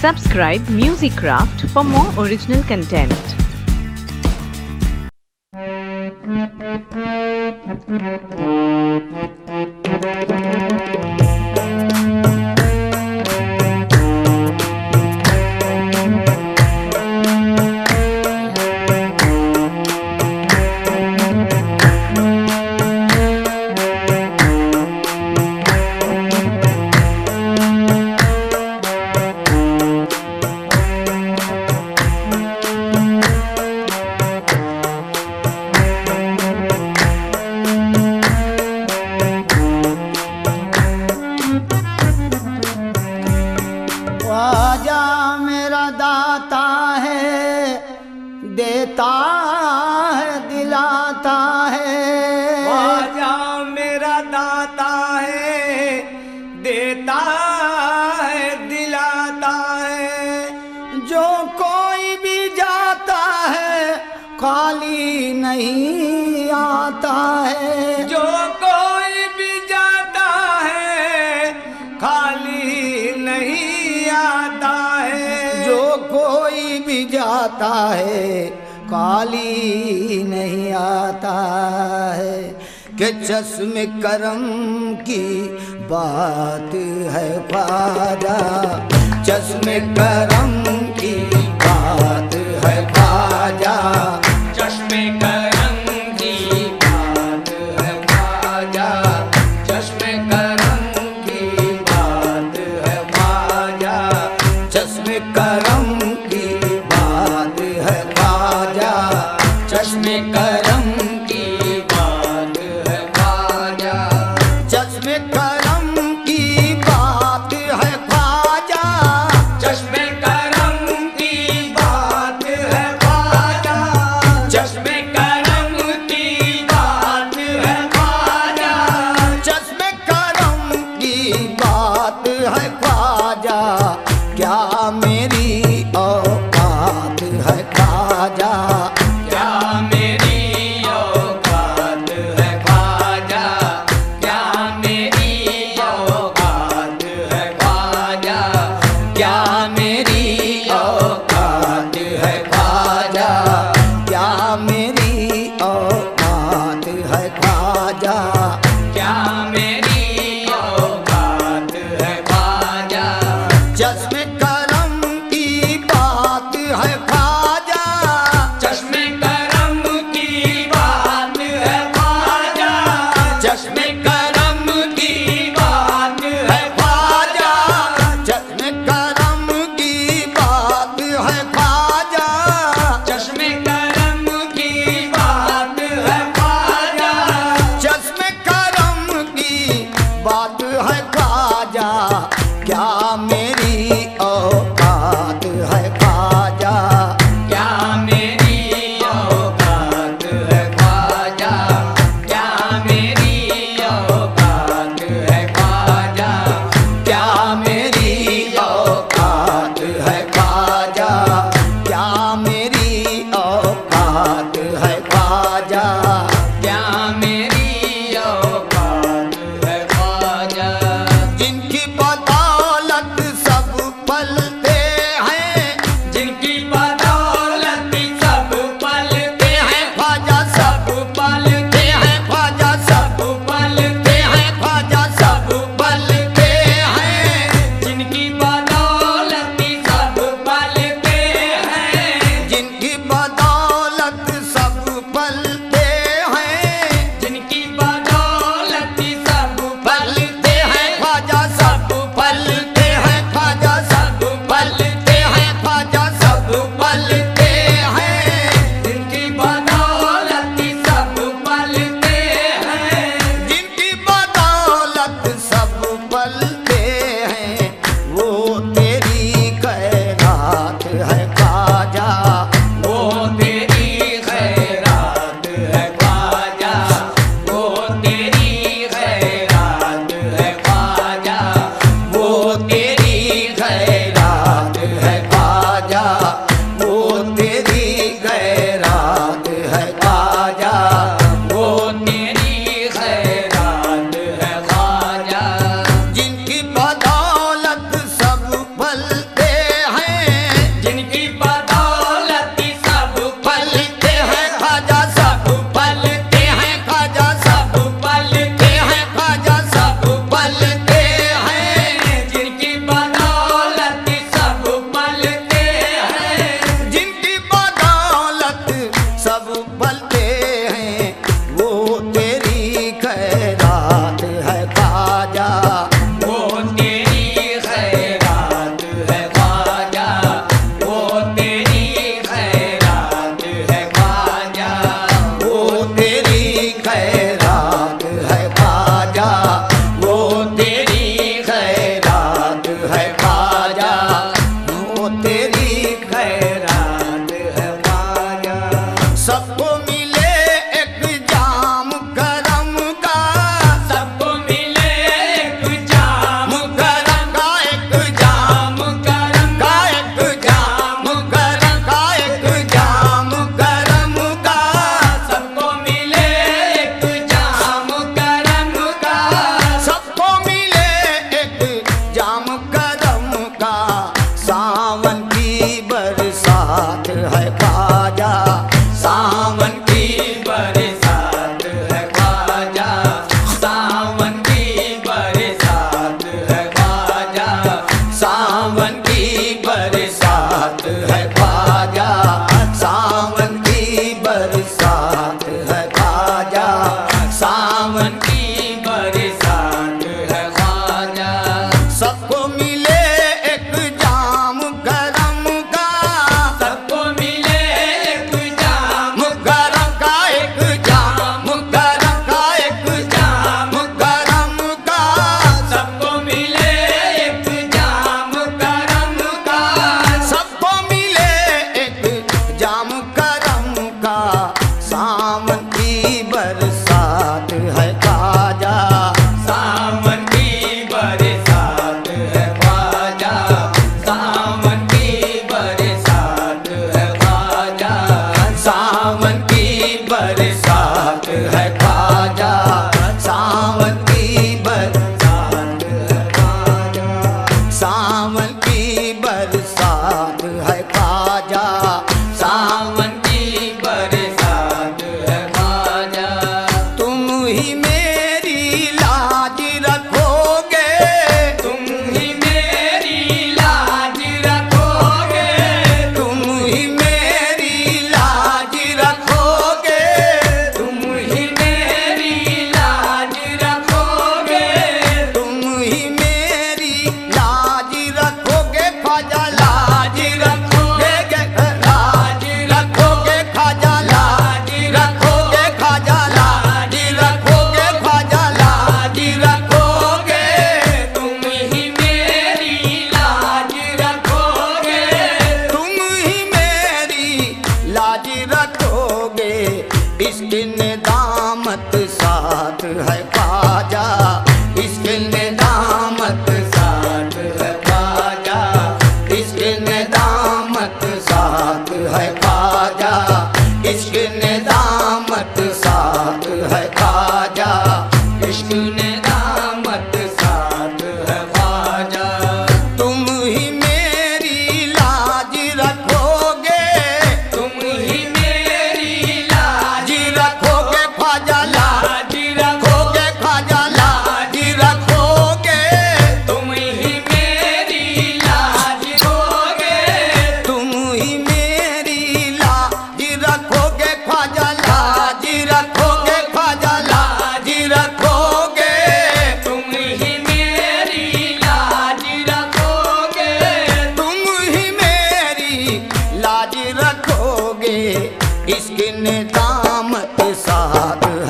Subscribe Musicraft for more original content. खाली नहीं आता है। जो कोई भी जाता है खाली नहीं आता है। जो कोई भी जाता है खाली नहीं आता है। के चश्म करम की बात है बाजा चश्म करम की बात है बाजा मेरी औकात है काजा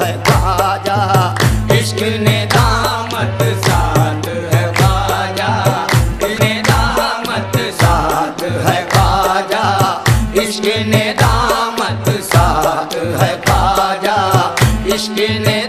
है खाजा इश्क ने दामत साथ है खाजा ने दामत साथ है खाजा इश्क ने दामत साथ है खाजा इश्क ने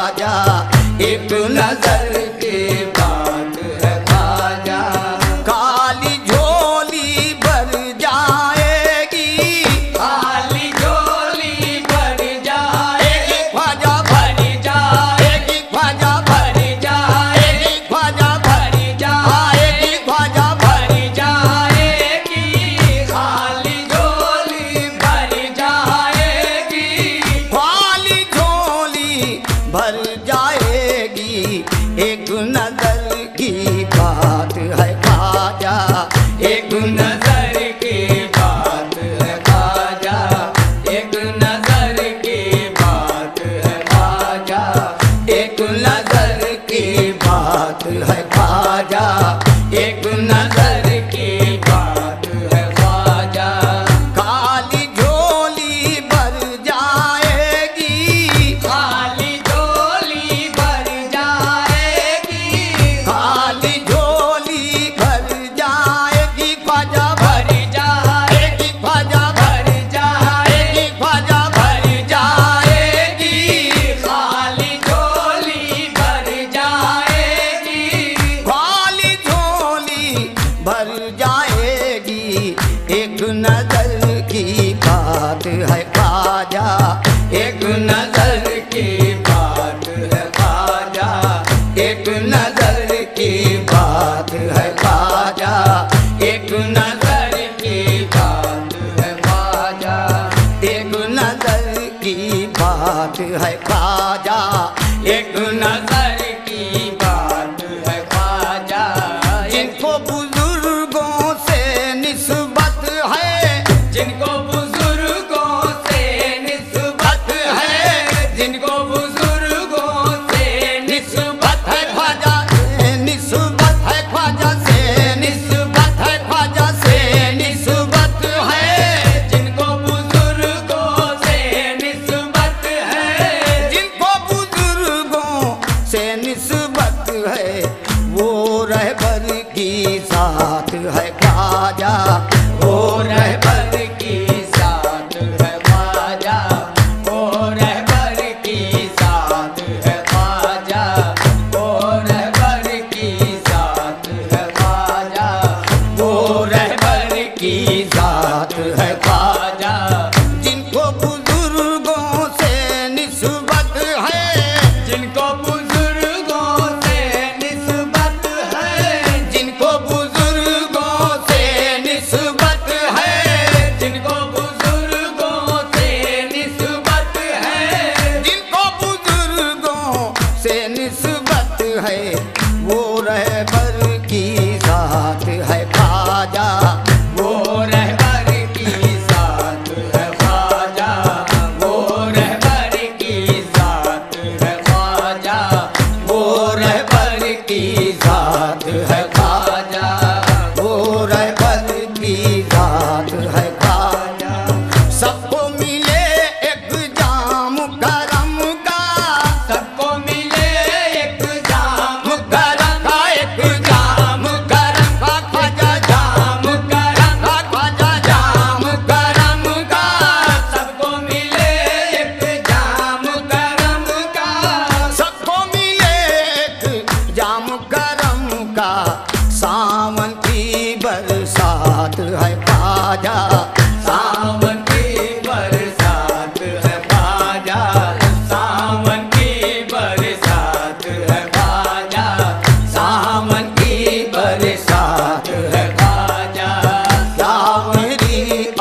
ख्वाजा एक नज़र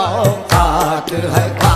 औकात है